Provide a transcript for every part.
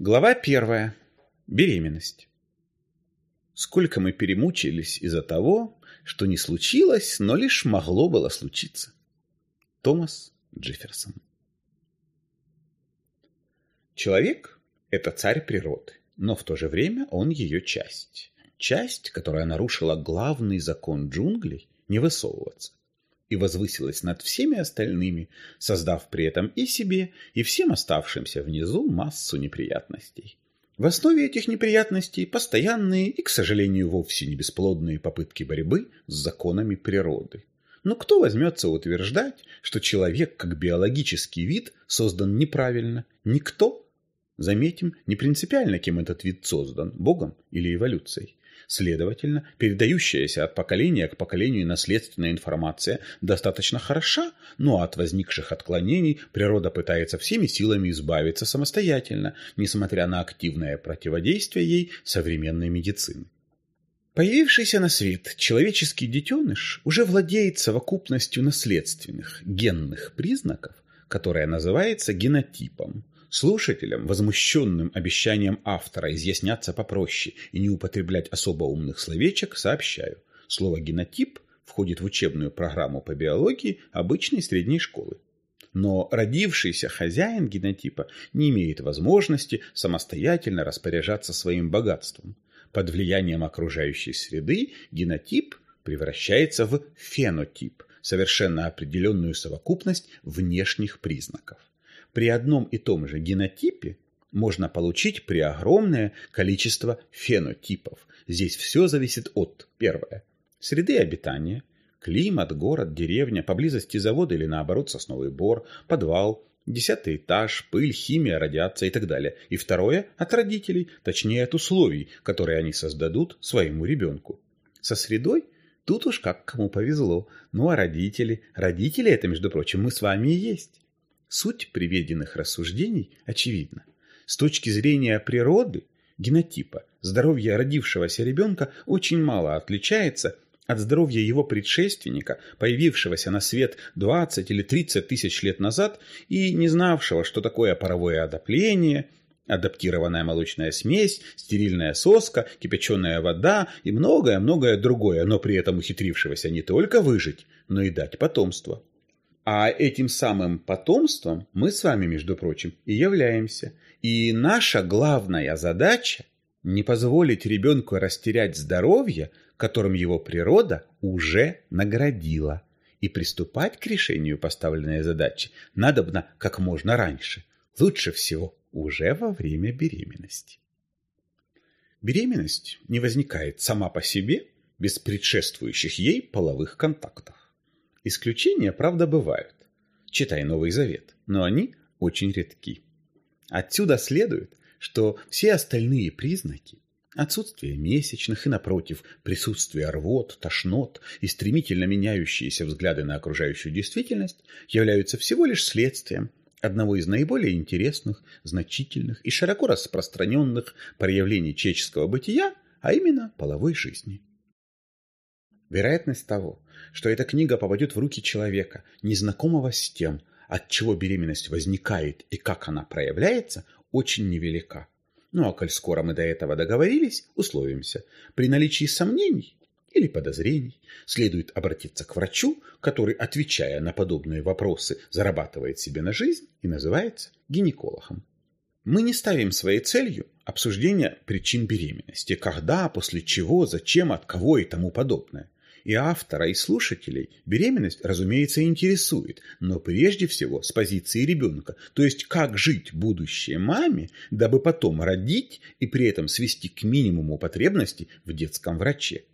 Глава первая. Беременность. Сколько мы перемучились из-за того, что не случилось, но лишь могло было случиться. Томас Джефферсон. Человек – это царь природы, но в то же время он ее часть. Часть, которая нарушила главный закон джунглей – не высовываться и возвысилась над всеми остальными, создав при этом и себе, и всем оставшимся внизу массу неприятностей. В основе этих неприятностей постоянные и, к сожалению, вовсе не бесплодные попытки борьбы с законами природы. Но кто возьмется утверждать, что человек как биологический вид создан неправильно? Никто. Заметим, не принципиально, кем этот вид создан – Богом или эволюцией. Следовательно, передающаяся от поколения к поколению наследственная информация достаточно хороша, но от возникших отклонений природа пытается всеми силами избавиться самостоятельно, несмотря на активное противодействие ей современной медицины. Появившийся на свет человеческий детеныш уже владеет совокупностью наследственных генных признаков, которая называется генотипом – Слушателям, возмущенным обещанием автора изъясняться попроще и не употреблять особо умных словечек, сообщаю. Слово «генотип» входит в учебную программу по биологии обычной средней школы. Но родившийся хозяин генотипа не имеет возможности самостоятельно распоряжаться своим богатством. Под влиянием окружающей среды генотип превращается в фенотип, совершенно определенную совокупность внешних признаков при одном и том же генотипе можно получить при огромное количество фенотипов. Здесь все зависит от, первое, среды обитания, климат, город, деревня, поблизости завода или наоборот сосновый бор, подвал, десятый этаж, пыль, химия, радиация и так далее. И второе – от родителей, точнее от условий, которые они создадут своему ребенку. Со средой тут уж как кому повезло. Ну а родители? Родители это, между прочим, мы с вами и есть. Суть приведенных рассуждений очевидна. С точки зрения природы, генотипа, здоровье родившегося ребенка очень мало отличается от здоровья его предшественника, появившегося на свет 20 или 30 тысяч лет назад и не знавшего, что такое паровое отопление, адаптированная молочная смесь, стерильная соска, кипяченая вода и многое-многое другое, но при этом ухитрившегося не только выжить, но и дать потомство. А этим самым потомством мы с вами, между прочим, и являемся. И наша главная задача – не позволить ребенку растерять здоровье, которым его природа уже наградила. И приступать к решению поставленной задачи надобно как можно раньше. Лучше всего уже во время беременности. Беременность не возникает сама по себе без предшествующих ей половых контактов. Исключения, правда, бывают. Читай Новый Завет, но они очень редки. Отсюда следует, что все остальные признаки Отсутствие месячных и, напротив, присутствие рвот, тошнот и стремительно меняющиеся взгляды на окружающую действительность являются всего лишь следствием одного из наиболее интересных, значительных и широко распространенных проявлений человеческого бытия, а именно половой жизни. Вероятность того, что эта книга попадет в руки человека, незнакомого с тем, от чего беременность возникает и как она проявляется, очень невелика. Ну а коль скоро мы до этого договорились, условимся. При наличии сомнений или подозрений следует обратиться к врачу, который, отвечая на подобные вопросы, зарабатывает себе на жизнь и называется гинекологом. Мы не ставим своей целью обсуждение причин беременности, когда, после чего, зачем, от кого и тому подобное. И автора, и слушателей беременность, разумеется, интересует, но прежде всего с позиции ребенка, то есть как жить будущей маме, дабы потом родить и при этом свести к минимуму потребности в детском враче.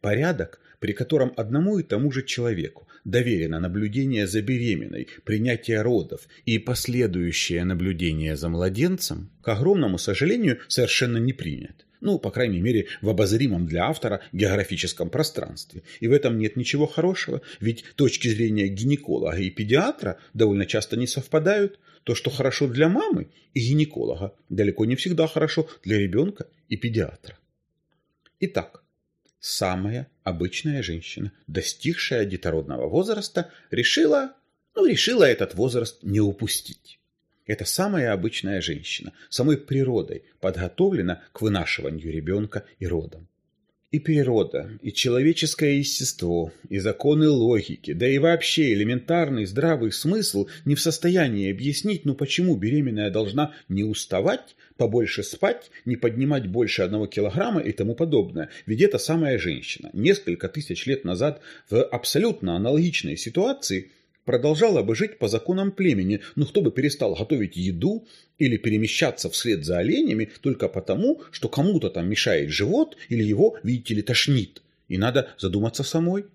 Порядок, при котором одному и тому же человеку доверено наблюдение за беременной, принятие родов и последующее наблюдение за младенцем, к огромному сожалению, совершенно не принят ну, по крайней мере, в обозримом для автора географическом пространстве. И в этом нет ничего хорошего, ведь точки зрения гинеколога и педиатра довольно часто не совпадают. То, что хорошо для мамы и гинеколога, далеко не всегда хорошо для ребенка и педиатра. Итак, самая обычная женщина, достигшая детородного возраста, решила, ну, решила этот возраст не упустить. Это самая обычная женщина, самой природой подготовлена к вынашиванию ребенка и родам. И природа, и человеческое естество, и законы логики, да и вообще элементарный здравый смысл не в состоянии объяснить, ну почему беременная должна не уставать, побольше спать, не поднимать больше одного килограмма и тому подобное. Ведь это самая женщина. Несколько тысяч лет назад в абсолютно аналогичной ситуации – продолжала бы жить по законам племени, но кто бы перестал готовить еду или перемещаться вслед за оленями только потому, что кому-то там мешает живот или его, видите ли, тошнит. И надо задуматься самой.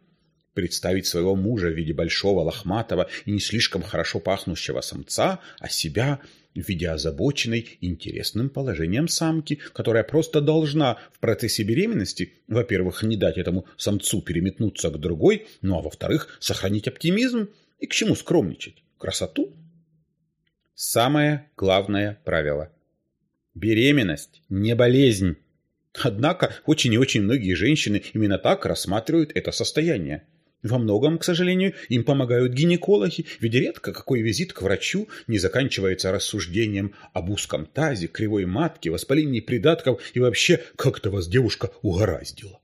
Представить своего мужа в виде большого, лохматого и не слишком хорошо пахнущего самца, а себя в виде озабоченной интересным положением самки, которая просто должна в процессе беременности, во-первых, не дать этому самцу переметнуться к другой, ну а во-вторых, сохранить оптимизм, и к чему скромничать? Красоту? Самое главное правило. Беременность не болезнь. Однако очень и очень многие женщины именно так рассматривают это состояние. Во многом, к сожалению, им помогают гинекологи, ведь редко какой визит к врачу не заканчивается рассуждением об узком тазе, кривой матке, воспалении придатков и вообще как-то вас девушка угораздила.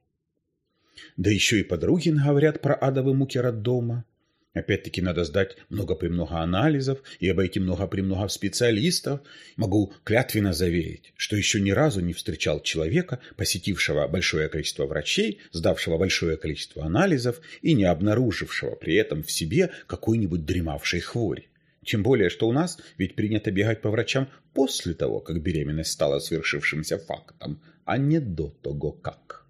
Да еще и подруги говорят про адовые муки роддома. Опять-таки надо сдать много-премного анализов и обойти много-премного специалистов. Могу клятвенно заверить, что еще ни разу не встречал человека, посетившего большое количество врачей, сдавшего большое количество анализов и не обнаружившего при этом в себе какой-нибудь дремавшей хвори. Тем более, что у нас ведь принято бегать по врачам после того, как беременность стала свершившимся фактом, а не до того как.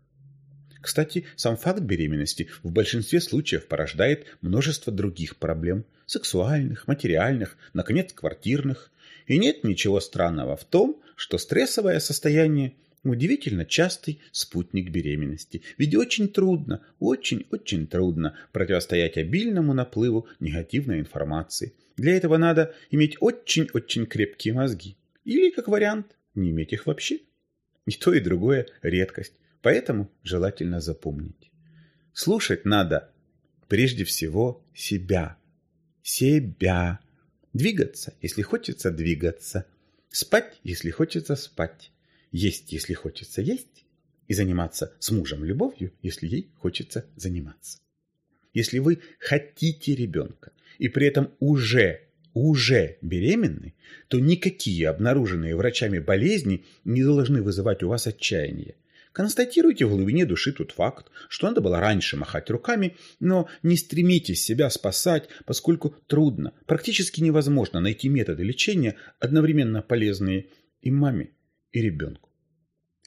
Кстати, сам факт беременности в большинстве случаев порождает множество других проблем – сексуальных, материальных, наконец, квартирных. И нет ничего странного в том, что стрессовое состояние – удивительно частый спутник беременности. Ведь очень трудно, очень-очень трудно противостоять обильному наплыву негативной информации. Для этого надо иметь очень-очень крепкие мозги. Или, как вариант, не иметь их вообще. И то, и другое – редкость. Поэтому желательно запомнить. Слушать надо прежде всего себя. Себя. Двигаться, если хочется двигаться. Спать, если хочется спать. Есть, если хочется есть. И заниматься с мужем любовью, если ей хочется заниматься. Если вы хотите ребенка и при этом уже уже беременны, то никакие обнаруженные врачами болезни не должны вызывать у вас отчаяния. Констатируйте в глубине души тот факт, что надо было раньше махать руками, но не стремитесь себя спасать, поскольку трудно, практически невозможно найти методы лечения, одновременно полезные и маме, и ребенку.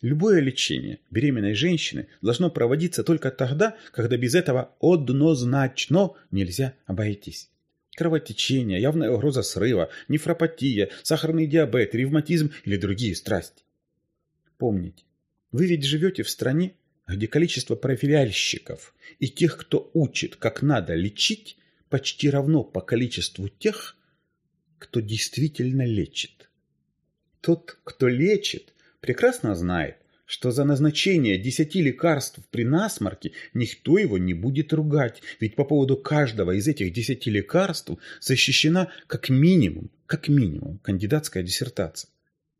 Любое лечение беременной женщины должно проводиться только тогда, когда без этого однозначно нельзя обойтись. Кровотечение, явная угроза срыва, нефропатия, сахарный диабет, ревматизм или другие страсти. Помните, вы ведь живете в стране, где количество проверяльщиков и тех, кто учит, как надо лечить, почти равно по количеству тех, кто действительно лечит. Тот, кто лечит, прекрасно знает, что за назначение десяти лекарств при насморке никто его не будет ругать, ведь по поводу каждого из этих десяти лекарств защищена как минимум, как минимум кандидатская диссертация.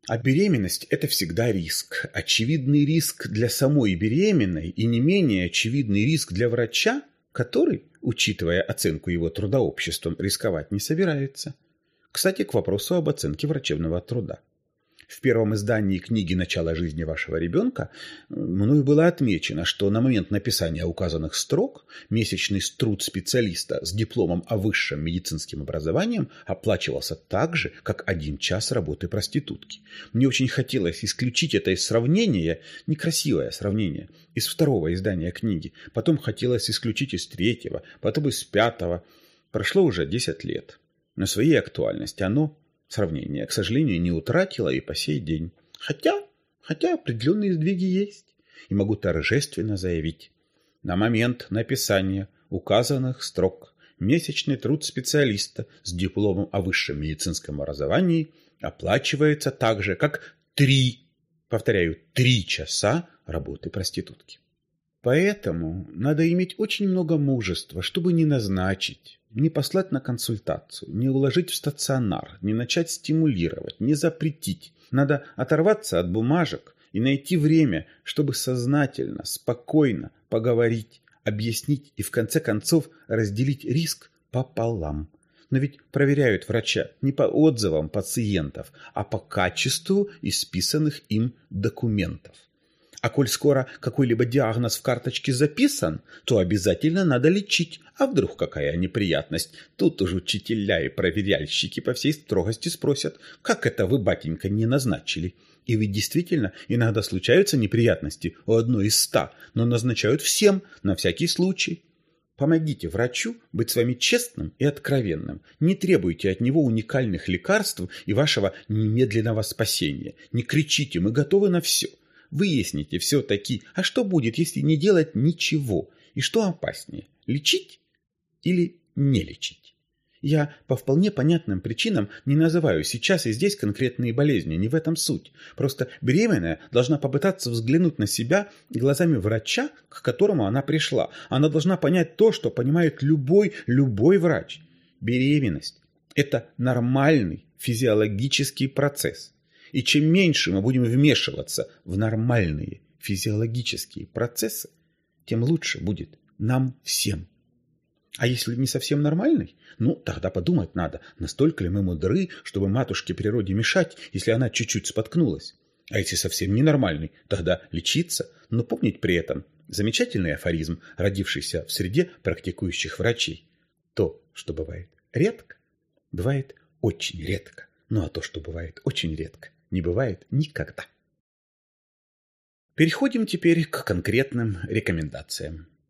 А беременность – это всегда риск. Очевидный риск для самой беременной и не менее очевидный риск для врача, который, учитывая оценку его труда обществом, рисковать не собирается. Кстати, к вопросу об оценке врачебного труда. В первом издании книги «Начало жизни вашего ребенка» мною было отмечено, что на момент написания указанных строк месячный труд специалиста с дипломом о высшем медицинским образованием оплачивался так же, как один час работы проститутки. Мне очень хотелось исключить это из сравнения, некрасивое сравнение, из второго издания книги, потом хотелось исключить из третьего, потом из пятого. Прошло уже 10 лет. Но своей актуальности оно Сравнение, к сожалению, не утратила и по сей день. Хотя, хотя определенные сдвиги есть. И могу торжественно заявить. На момент написания указанных строк месячный труд специалиста с дипломом о высшем медицинском образовании оплачивается так же, как три, повторяю, три часа работы проститутки. Поэтому надо иметь очень много мужества, чтобы не назначить, не послать на консультацию, не уложить в стационар, не начать стимулировать, не запретить. Надо оторваться от бумажек и найти время, чтобы сознательно, спокойно поговорить, объяснить и в конце концов разделить риск пополам. Но ведь проверяют врача не по отзывам пациентов, а по качеству исписанных им документов. А коль скоро какой-либо диагноз в карточке записан, то обязательно надо лечить. А вдруг какая неприятность? Тут уж учителя и проверяльщики по всей строгости спросят, как это вы, батенька, не назначили? И ведь действительно иногда случаются неприятности у одной из ста, но назначают всем, на всякий случай. Помогите врачу быть с вами честным и откровенным. Не требуйте от него уникальных лекарств и вашего немедленного спасения. Не кричите «мы готовы на все». Выясните все-таки, а что будет, если не делать ничего? И что опаснее, лечить или не лечить? Я по вполне понятным причинам не называю сейчас и здесь конкретные болезни, не в этом суть. Просто беременная должна попытаться взглянуть на себя глазами врача, к которому она пришла. Она должна понять то, что понимает любой, любой врач. Беременность – это нормальный физиологический процесс. И чем меньше мы будем вмешиваться в нормальные физиологические процессы, тем лучше будет нам всем. А если не совсем нормальный, ну, тогда подумать надо, настолько ли мы мудры, чтобы матушке природе мешать, если она чуть-чуть споткнулась. А если совсем ненормальный, тогда лечиться, но помнить при этом замечательный афоризм, родившийся в среде практикующих врачей. То, что бывает редко, бывает очень редко. Ну а то, что бывает очень редко, не бывает никогда. Переходим теперь к конкретным рекомендациям.